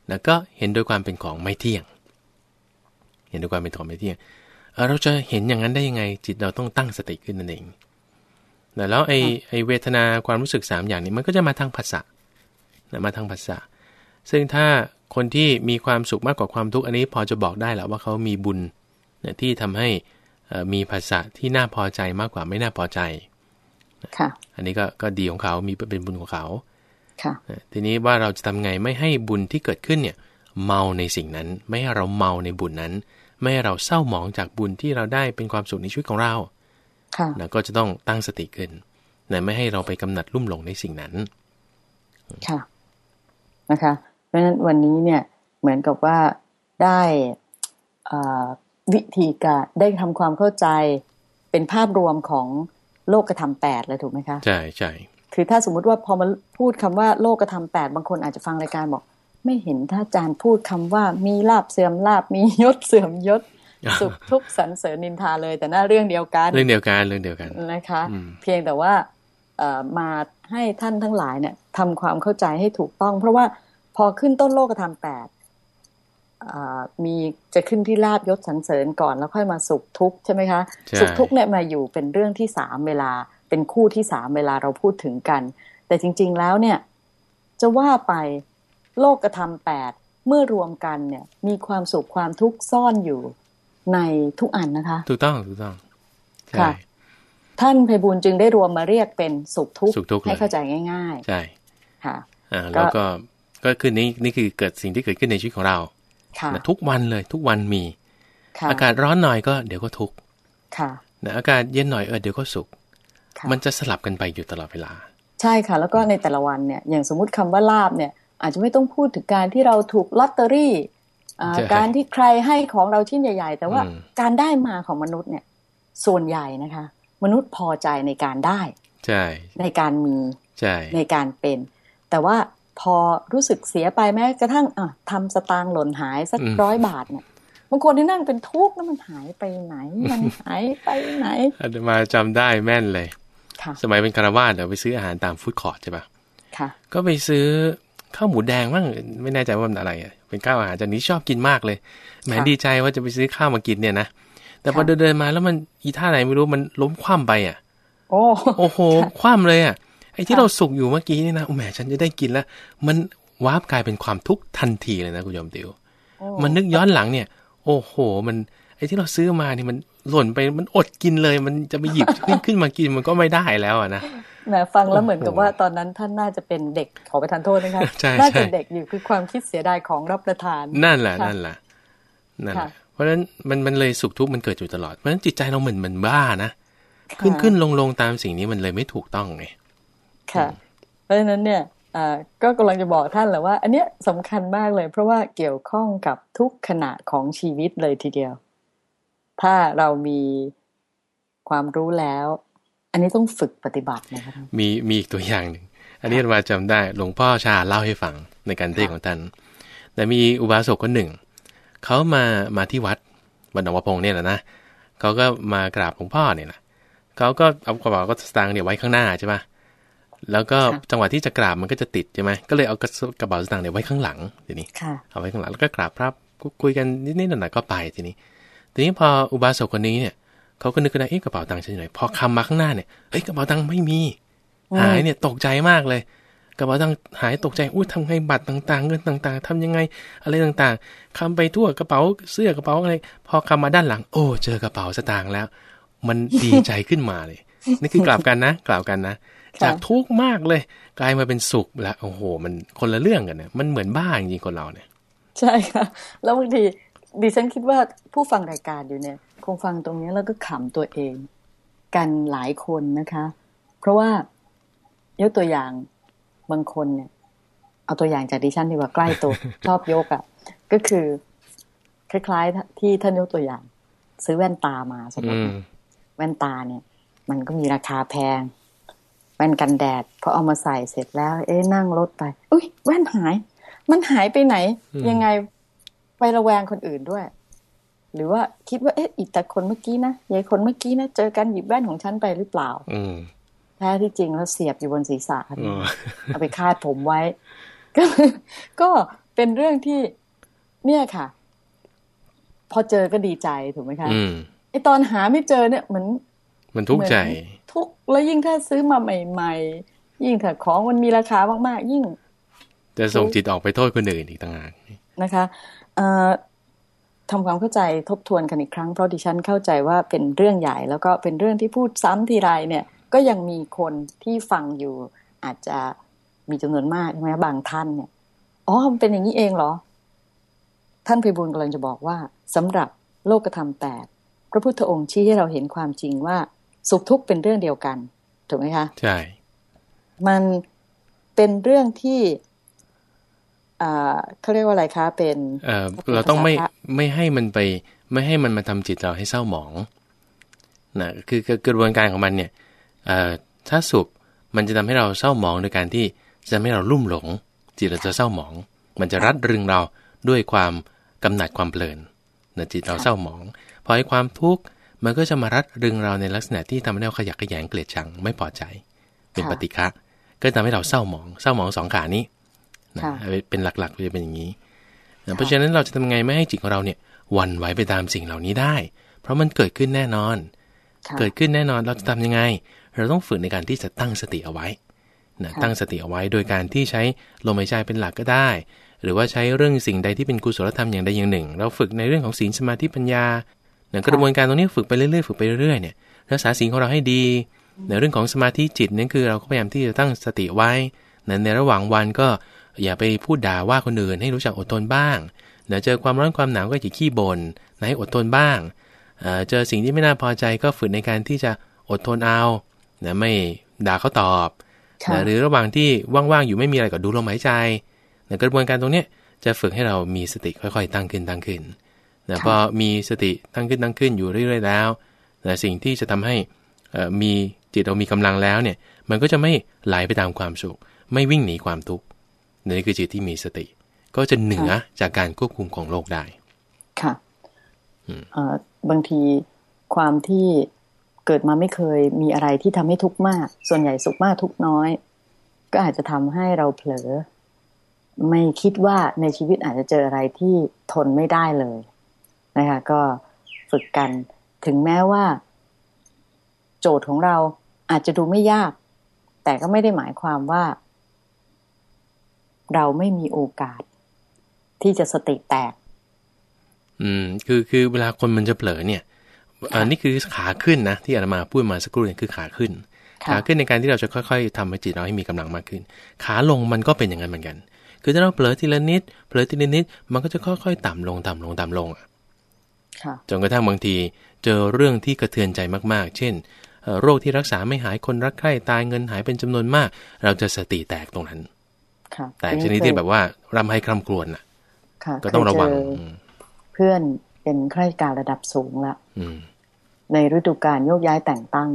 นะก็เห็นโดยความเป็นของไม่เที่ยง เห็นโดยความเป็นของไม่เที่ยง เราจะเห็นอย่างนั้นได้ยังไงจิตเราต้องตั้งสติขึ้นนั่นเอง แล้วไอ้ไอ้เวทนาความรู้สึก 3 อย่างนี้มันก็จะมาทางภาษามาทางภาษาซึ่งถ้าคนที่มีความสุขมากกว่าความทุกข์อันนี้พอจะบอกได้แหละว่าเขามีบุญที่ทำให้มีภาษาที่น่าพอใจมากกว่าไม่น่าพอใจค่ะอันนี้ก็ก็ดีของเขา มีเป็นบุญของเขาค่ะทีนี้ว่าเราจะทำไงไม่ให้บุญที่เกิดขึ้นเนี่ย เมาในสิ่งนั้น ไม่ให้เราเมาในบุญนั้น ไม่ให้เราเศร้าหมองจากบุญที่เราได้เป็นความสุขในชีวิตของเรา ค่ะนะก็จะต้องตั้งสติขึ้นนะไม่ให้เราไปกำหนัดลุ่มหลงในสิ่งนั้น ค่ะ นะคะ เพราะฉะนั้นวันนี้เนี่ยเหมือนกับว่าได้วิธีการได้ทำความเข้าใจเป็นภาพรวมของโลกธรรมแปดเลยถูกไหมคะใช่ใช่คือถ้าสมมุติว่าพอมาพูดคำว่าโลกธรรมแปดบางคนอาจจะฟังรายการบอก ไม่เห็นถ้าอาจารย์พูดคำว่ามีลาบเสื่อมลาบมียศเสื่อมยศ สุขทุกข์สรรเสริญนินทาเลย แต่หน้าเรื่องเดียวกัน เรื่องเดียวกันเรื่องเดียวกันนะคะ เพียงแต่ว่ามาให้ท่านทั้งหลายเนี่ยทำความเข้าใจให้ถูกต้อง เพราะว่าพอขึ้นต้นโลกธรรมแปดมีจะขึ้นที่ลาบยศสรรเสริญก่อนแล้วค่อยมาสุขทุกข์ใช่ไหมคะสุขทุกข์เนี่ยมาอยู่เป็นเรื่องที่สามเวลา เป็นคู่ที่สามเวลาเราพูดถึงกัน แต่จริง ๆแล้วเนี่ย จะว่าไปโลกกระทำแปดเมื่อรวมกันเนี่ย มีความสุขความทุกข์ซ่อนอยู่ ในทุกอันนะคะ ถูกต้องถูกต้องค่ะ ท่านไพบูลจึงได้รวมมาเรียกเป็นสุขทุกข์สุขทุกข์ให้เข้าใจง่าย ๆ ใช่ค่ะอ่าแล้วก็ก็คือนี่นี่คือเกิดสิ่งที่เกิดขึ้นในชีวิตของเราค่ะทุกวันเลยทุกวันมีค่ะอากาศร้อนหน่อยก็เดี๋ยวก็ทุกข์ค่ะนะอากาศเย็นหน่อยเออเดี๋ยวก็สุขค่ะมันจะสลับกันไปอยู่ตลอดเวลา ใช่ค่ะ แล้วก็ในแต่ละวันเนี่ยอย่างสมมุติคำว่าลาบเนี่ย อาจจะไม่ต้องพูดถึงการที่เราถูกลอตเตอรี่อ่าใช่ การที่ใครให้ของเราชิ้นใหญ่ ๆ แต่ว่าอืมการได้มาของมนุษย์เนี่ย ส่วนใหญ่นะคะ มนุษย์พอใจในการได้ใช่ในการมีใช่ในการเป็น แต่ว่าพอรู้สึกเสียไปแม้กระทั่งอะทำสตางค์หล่นหายสักร้อยบาทเนี่ยบางคนที่นั่งเป็นทุกข์แล้วมันหายไปไหน มันหายไปไหนอาตมาจำได้แม่นเลยค่ะสมัยเป็นคารวาสเดี๋ยวไปซื้ออาหารตามฟู้ดคอร์ทใช่ปะค่ะก็ไปซื้อ ข้าวหมูแดงบ้างไม่แน่ใจว่ามันอะไรอะเป็นข้าวอาหารจานนี้ชอบกินมากเลยแหมค่ะดีใจว่าจะไปซื้อข้าวมากินเนี่ยนะแต่พอค่ะเดินเดินๆมาแล้วมันอีท่าไหนไม่รู้มันล้มคว่ำไปอะ โอ้โอ้โห คว่ำเลยอะไอ้ที่เราสุกอยู่เมื่อกี้นี่นะโอ้แหมฉันจะได้กินแล้วมันวาบกลายเป็นความทุกข์ทันทีเลยนะคุณโยมติวโอ้มันนึกย้อนหลังเนี่ย โอ้โห มันไอ้ที่เราซื้อมาเนี่ยมันหล่นไปมันอดกินเลย มันจะไปหยิบขึ้นขึ้นมากินมันก็ไม่ได้แล้วอะนะ แหมฟังแล้วโอ้โหเหมือนกับว่าตอนนั้นท่านน่าจะเป็นเด็กขอประทานโทษนะคะใช่น่าจะใช่เด็กอยู่คือความคิดเสียดายของรับประทาน นั่นแหละค่ะนั่นแหละนั่นแหค่ะละเพราะฉะนั้นมันมันเลยสุขทุกข์มันเกิดอยู่ตลอดเพราะฉะนั้นจิตใจเราเหมือนมันบ้านะค่ะขึ้นขึ้นลงลงตามสิ่งนี้มันเลยไม่ถูกต้องไงค่ะ เพราะฉะนั้นเนี่ยอ่าก็กำลังจะบอกท่านแหละว่า อันเนี้ยสำคัญมากเลย เพราะว่าเกี่ยวข้องกับทุกขณะของชีวิตเลยทีเดียว ถ้าเรามีความรู้แล้ว อันนี้ต้องฝึกปฏิบัตินะคะมีมีอีกตัวอย่างหนึ่งอันนี้มาจำได้หลวงพ่อชาเล่าให้ฟังในการเทศน์ของท่านแต่มีอุบาสกคนหนึ่งเขามามาที่วัดวัดหนองวะพงเนี่ยแหละนะเขาก็มากราบหลวงพ่อเนี่ยแหละเขาก็เอากระเป๋าก็สตางค์เนี่ยไว้ข้างหน้าใช่ปะแล้วก็ค่ะจังหวะที่จะกราบมันก็จะติดใช่ไหมก็เลยเอากระกระเป๋าสตางค์เนี่ยไว้ข้างหลังทีนี้ค่ะเอาไว้ข้างหลังแล้วก็กราบพระคุยกันนิดๆหน่อยๆก็ไปทีนี้ ทีนี้พออุบาสกคนนี้เนี่ย เขาก็นึกขึ้นได้เอ๊ะกระเป๋าตังค์ฉันอยู่ไหนพอคำมาข้างหน้าเนี่ยเอ้ยกระเป๋าตังค์ไม่มีอืมหายเนี่ยตกใจมากเลยกระเป๋าตังค์หายตกใจอุ้ยทำไงบัตรต่างๆ เงินต่างๆทำยังไงอะไรต่างๆคำไปทั่วกระเป๋าเสื้อกระเป๋าอะไรพอคำมาด้านหลัง โอ้ เจอกระเป๋าสตางค์แล้ว มันดีใจขึ้นมาเลยนี่คือกลับกันนะ กลับกันนะ จากทุกข์มากเลย กลายมาเป็นสุขแล้วโอ้โห มันคนละเรื่องกันเนี่ยมันเหมือนบ้าจริงๆคนเราเนี่ย ใช่ค่ะ แล้วบางทีดิฉันคิดว่าผู้ฟังรายการอยู่เนี่ย คงฟังตรงนี้แล้วก็ขำตัวเอง กันหลายคนนะคะ เพราะว่ายกตัวอย่างบางคนเนี่ย เอาตัวอย่างจากดิฉันดีกว่าใกล้ตัวชอบยกอะ่ะ ก็คือ คล้ายๆ ที่ท่านยกตัวอย่าง ซื้อแว่นตามาสมมติแว่นตาเนี่ย มันก็มีราคาแพง แว่นกันแดดพอเอามาใส่เสร็จแล้ว เอ๊ะนั่งรถไป อุ้ยแว่นหาย มันหายไปไหน ยังไงไประแวงคนอื่นด้วย หรือว่าคิดว่าเอ๊ะอีกแต่คนเมื่อกี้นะยายคนเมื่อกี้นะเจอกันหยิบแว่นของฉันไปหรือเปล่า อืแท้ที่จริงแล้วเสียบอยู่บนศีรษะเอาไปคาดผมไว้ ก็ก็เป็นเรื่องที่ เนี่ยค่ะ พอเจอก็ดีใจถูกไหมคะไอตอนหาไม่เจอเนี่ยเหมือนมันทุกข์ใจ ทุกข์แล้วยิ่งถ้าซื้อมาใหม่ ๆ ยิ่งถ้าของมันมีราคามาก ๆ ยิ่ง จะส่งจิตออกไปโทษคนอื่นอีกต่างหากนะคะ ทำความเข้าใจทบทวนกันอีกครั้งเพราะดิฉันเข้าใจว่าเป็นเรื่องใหญ่ แล้วก็เป็นเรื่องที่พูดซ้ำทีไรเนี่ย ก็ยังมีคนที่ฟังอยู่อาจจะมีจำนวนมากใช่ไหมบางท่านเนี่ยอ๋อมันเป็นอย่างนี้เองเหรอ ท่านพิบูลกำลังจะบอกว่าสำหรับโลกธรรมแปดพระพุทธองค์ชี้ให้เราเห็นความจริงว่าสุขทุกข์เป็นเรื่องเดียวกัน ถูกไหมคะ ใช่ มันเป็นเรื่องที่อ่า เขาเรียกว่าอะไรคะเป็นเออเราต้องไม่ไม่ให้มันไป ไม่ให้มันมาทำจิตเราให้เศร้าหมองนะคือกระบวนการของมันเนี่ยถ้าสุขมันจะทำให้เราเศร้าหมองโดยการที่จะทำให้เราลุ่มหลง จิตเราจะเศร้าหมอง มันจะรัดรึงเราด้วยความกำหนัดความเพลินนะจิตเราเศร้าหมองพอให้ความทุกข์มันก็จะมารัดรึงเราในลักษณะที่ทำให้เราขยักขยงเกลียดชังไม่พอใจ เป็นปฏิฆะก็ทำให้เราเศร้าหมอง เศร้าหมองสองขานี้นะ เป็นหลักๆจะเป็นอย่างนี้ เพราะฉะนั้นเราจะทำไงไม่ให้จิตของเราเนี่ยวันไหวไปตามสิ่งเหล่านี้ได้ เพราะมันเกิดขึ้นแน่นอน เกิดขึ้นแน่นอนเราจะทำยังไง เราต้องฝึกในการที่จะตั้งสติเอาไว้นะตั้งสติเอาไว้โดยการที่ใช้ลมหายใจเป็นหลักก็ได้ หรือว่าใช้เรื่องสิ่งใดที่เป็นกุศลธรรมอย่างใดอย่างหนึ่ง เราฝึกในเรื่องของศีลสมาธิปัญญาเนี่ยกระบวนการตรงนี้ฝึกไปเรื่อยๆฝึกไปเรื่อยๆเนี่ยรักษาศีลของเราให้ดี ในเรื่องของสมาธิจิตนั่นคือเราก็พยายามที่จะตั้งสติไว้ในระหว่างวันก็ อย่าไปพูดด่าว่าคนอื่นให้รู้จักอดทนบ้างเดี๋ยวเจอความร้อนความหนาวก็อย่าขี้บน่นให้อดทนบ้างเจอสิ่งที่ไม่น่าพอใจก็ฝึกในการที่จะอดทนเอานะไม่ด่าเขาตอบนะหรือระหว่างที่ว่างๆอยู่ไม่มีอะไรก็ดูลมหายใจนะกระบวนการตรงนี้จะฝึกให้เรามีสติค่อย ๆ ตั้งขึ้นตั้งขึ้นนะพอมีสติตั้งขึ้นตั้งขึ้นอยู่เรื่อยๆแล้วนะสิ่งที่จะทำให้มีจิตเรามีกำลังแล้วเนี่ย มันก็จะไม่ไหลไปตามความสุข ไม่วิ่งหนีความทุกข์ นี่คือจิตที่มีสติ ก็จะเหนือจากการควบคุมของโลกได้ ค่ะบางทีความที่เกิดมาไม่เคยมีอะไรที่ทำให้ทุกข์มาก ส่วนใหญ่สุขมากทุกน้อย ก็อาจจะทำให้เราเผลอ ไม่คิดว่าในชีวิตอาจจะเจออะไรที่ทนไม่ได้เลยนะคะ ก็ฝึกกันถึงแม้ว่า โจทย์ของเราอาจจะดูไม่ยาก แต่ก็ไม่ได้หมายความว่า เราไม่มีโอกาส ที่จะสติแตก อืม คือคือเวลาคนมันจะเผลอเนี่ยอันนี้คือขาขึ้นนะที่อาตมาพูดมาสักครู่นี่คือขาขึ้น ขาขึ้นในการที่เราจะค่อยๆทำให้จิตเราให้มีกำลังมากขึ้น ขาลงมันก็เป็นอย่างนั้นเหมือนกัน คือถ้าเราเผลอทีละนิดเผลอทีละนิดมันก็จะค่อยๆ ต่ำลงต่ำลงต่ำลงอะจนกระทั่งบางทีเจอเรื่องที่กระเทือนใจมากๆ เช่น โรคที่รักษาไม่หายคนรักใคร่ตายเงินหายเป็นจำนวนมาก เราจะสติแตกตรงนั้น แต่ชนิดที่แบบว่ารำให้คร่ำครวญอะก็ต้องระวังเพื่อนเป็นข้าราชการระดับสูงละในฤดูการโยกย้ายแต่งตั้ง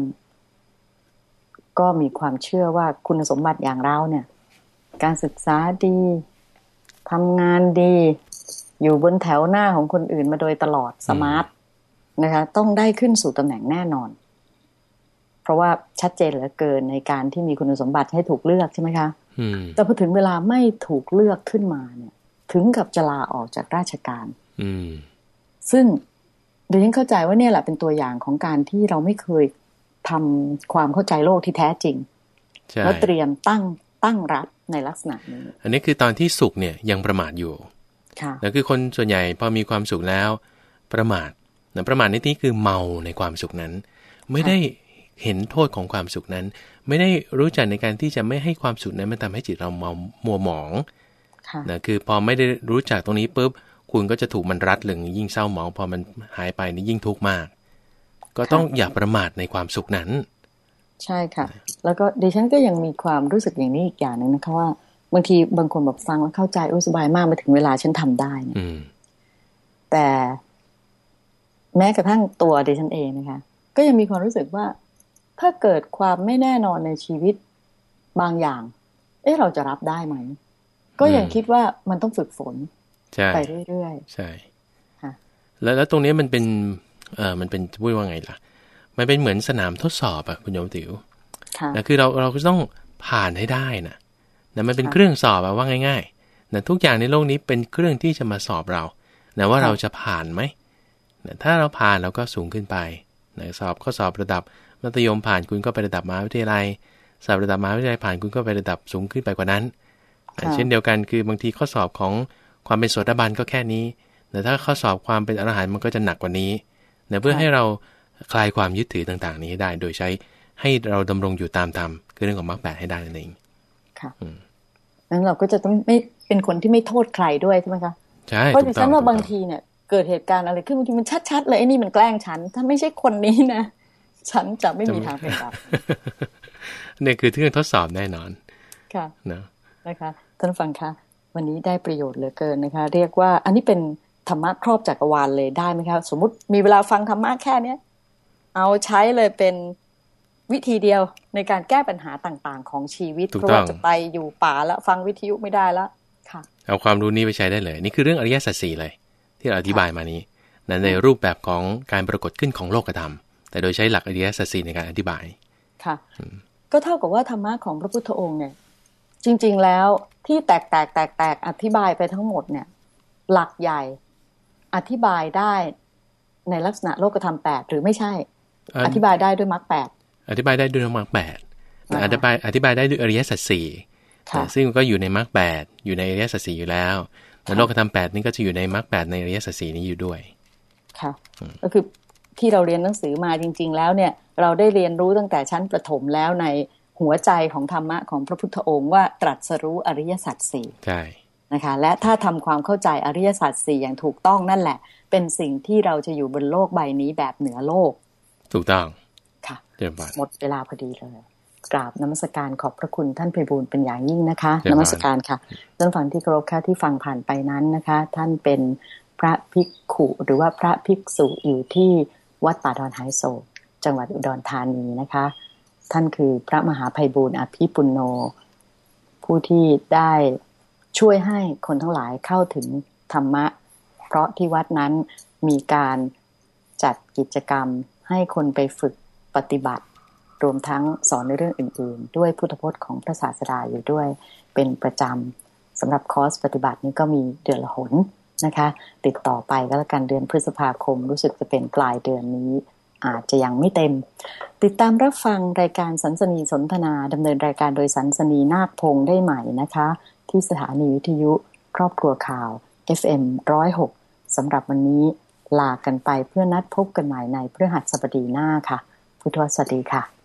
ก็มีความเชื่อว่าคุณสมบัติอย่างเราเนี่ย การศึกษาดีทำงานดี อยู่บนแถวหน้าของคนอื่นมาโดยตลอดสมาร์ทนะคะ ต้องได้ขึ้นสู่ตำแหน่งแน่นอน เพราะว่าชัดเจนเหลือเกินในการที่มีคุณสมบัติให้ถูกเลือกใช่ไหมคะแต่พอถึงเวลาไม่ถูกเลือกขึ้นมาเนี่ย ถึงกับจะลาออกจากราชการซึ่งเดี๋ยวยังเข้าใจว่าเนี่ยแหละเป็นตัวอย่างของการที่เราไม่เคยทำความเข้าใจโลกที่แท้จริงแล้วเตรียมตั้งตั้งรับในลักษณะนี้ อันนี้คือตอนที่สุขเนี่ยยังประมาทอยู่ค่ะแล้วคือคนส่วนใหญ่พอมีความสุขแล้ว ประมาทนะประมาทในที่นี้คือเมาในความสุขนั้น ไม่ได้ เห็นโทษของความสุขนั้น ไม่ได้รู้จักในการที่จะไม่ให้ความสุขนั้นมันทำให้จิตเราเมามัวหมองค่ะนะคือพอไม่ได้รู้จักตรงนี้ปุ๊บคุณก็จะถูกมันรัดลึงยิ่งเศร้าหมองพอมันหายไปนี่ยิ่งทุกข์มาก ก็ต้องอย่าประมาทในความสุขนั้น ใช่ค่ะ แล้วก็ดิฉันก็ยังมีความรู้สึกอย่างนี้อีกอย่างหนึ่งนะคะว่าบางทีบางคนแบบฟังแล้วเข้าใจโอ้สบายมากมาถึงเวลาฉันทำได้เนี่ยอืมแต่แม้กระทั่งตัวดิฉันเองนะคะ ก็ยังมีความรู้สึกว่า ถ้าเกิดความไม่แน่นอนในชีวิตบางอย่าง เอ๊ะเราจะรับได้ไหม ก็ยังอืมคิดว่ามันต้องฝึกฝนใช่ไปเรื่อยใช่ค่ะแล้วแล้วตรงนี้มันเป็นเออมันเป็นจะพูดว่าไงล่ะ มันเป็นเหมือนสนามทดสอบอะคุณโยมติ๋วๆค่ะนะคือเราเราก็ต้องผ่านให้ได้นะนะมันเป็นค่ะเครื่องสอบอะว่าง่ายๆนะทุกอย่างในโลกนี้เป็นเครื่องที่จะมาสอบเรานะว่าค่ะเราจะผ่านไหมนะถ้าเราผ่านเราก็สูงขึ้นไปนะสอบข้อสอบระดับ มัธยมผ่านคุณก็ไประดับมหาวิทยาลัยสอบระดับมหาวิทยาลัยผ่านคุณก็ไประดับสูงขึ้นไปกว่านั้นนะค่ะเช่นเดียวกันคือบางทีข้อสอบของความเป็นโสดาบันก็แค่นี้ แต่ถ้าข้อสอบความเป็นอรหันต์มันก็จะหนักกว่านี้นะเพื่อให้เราคลายความยึดถือต่าง ๆ นี้ให้ได้ โดยใช้ให้เราดำรงอยู่ตามธรรมคือเรื่องของมรรคแปดให้ได้นั่นเองค่ะอืมนั้นเราก็จะต้องไม่เป็นคนที่ไม่โทษใครด้วยใช่ไหมคะใช่เพราะถูดิกต้ฉัองนว่าถูกบางต้องทีเนี่ยเกิดเหตุการณ์อะไรขึ้นบางทีมันชัดๆเลยไอ้นี่มันแกล้งฉัน ถ้าไม่ใช่คนนี้นะ ฉันจะไม่มีทางเป็นแบบเนี่ยคือเครื่องทดสอบแน่นอน ค่ะเนอะนะคะท่านผู้ฟังคะวันนี้ได้ประโยชน์เหลือเกินนะคะ เรียกว่าอันนี้เป็นธรรมะครอบจักรวาลเลยได้ไหมคะสมมุติมีเวลาฟังธรรมะแค่เนี้ยเอาใช้เลยเป็นวิธีเดียวในการแก้ปัญหาต่างๆ ของชีวิตถูกเพราะต้อว่างจะไปอยู่ป่าแล้วฟังวิทยุไม่ได้แล้วค่ะ เอาความรู้นี้ไปใช้ได้เลย นี่คือเรื่องอริยสัจสี่เลย ที่เราอธิบายมานี้นั้นในรูปแบบของการปรากฏขึ้นของโลกธรรม แต่โดยใช้หลักอริยสัจสี่ในการอธิบายค่ะก็เท่ากับว่าธรรมะของพระพุทธองค์เนี่ย จริง ๆแล้วที่แตกแตกแตกแตกอธิบายไปทั้งหมดเนี่ย หลักใหญ่อธิบายได้ในลักษณะโลกธรรมแปดหรือไม่ใช่อันอธิบายได้ด้วยมรรคแปดอธิบายได้ด้วยมรรคแปดอ่าอธิบายอธิบายได้ด้วยอริยสัจสี่ค่ะซึ่งก็อยู่ในมรรคแปดอยู่ในอริยสัจสี่อยู่แล้วแต่โลกธรรมแปดนี่ก็จะอยู่ในมรรคแปดในอริยสัจสี่นี้อยู่ด้วย ค่ะ ก็คือ ที่เราเรียนหนังสือมาจริง ๆ แล้วเนี่ยเราได้เรียนรู้ตั้งแต่ชั้นประถมแล้วในหัวใจของธรรมะของพระพุทธองค์ว่าตรัสรู้อริยสัจสี่ใช่นะคะและถ้าทำความเข้าใจอริยสัจสี่อย่างถูกต้องนั่นแหละ เป็นสิ่งที่เราจะอยู่บนโลกใบนี้แบบเหนือโลก ถูกต้องค่ะเจริญพรหมดเวลาพอดีเลยกราบนมัสการขอบพระคุณท่านไพบูลย์เป็นอย่างยิ่งนะคะเจริญนพรมัสการค่ะท่านฟังที่เคารพค่ะที่ฟังผ่านไปนั้นนะคะ ท่านเป็นพระภิกขุหรือว่าพระภิกษุอยู่ที่ วัดป่าดอนไฮโศกจังหวัดอุดรธานีนะคะ ท่านคือพระมหาไพบูลย์อภิปุโน ผู้ที่ได้ช่วยให้คนทั้งหลายเข้าถึงธรรมะ เพราะที่วัดนั้นมีการจัดกิจกรรมให้คนไปฝึกปฏิบัติ รวมทั้งสอนในเรื่องอื่น ๆ ด้วยพุทธพจน์ของพระศาสดาอยู่ด้วยเป็นประจำสำหรับคอร์สปฏิบัตินี้ก็มีเดือนละหน นะคะ ติดต่อไปก็แล้วกันเดือนพฤษภาคม รู้สึกจะเป็นปลายเดือนนี้ อาจจะยังไม่เต็ม ติดตามรับฟังรายการสันสนีสนทนาดำเนินรายการโดยสันสนีนาคพงศ์ได้ใหม่นะคะ ที่สถานีวิทยุครอบครัวข่าว FM 106สำหรับวันนี้ลากันไปเพื่อนัดพบกันใหม่ในพฤหัสบดีหน้าค่ะ พุทธวสวัสดีค่ะ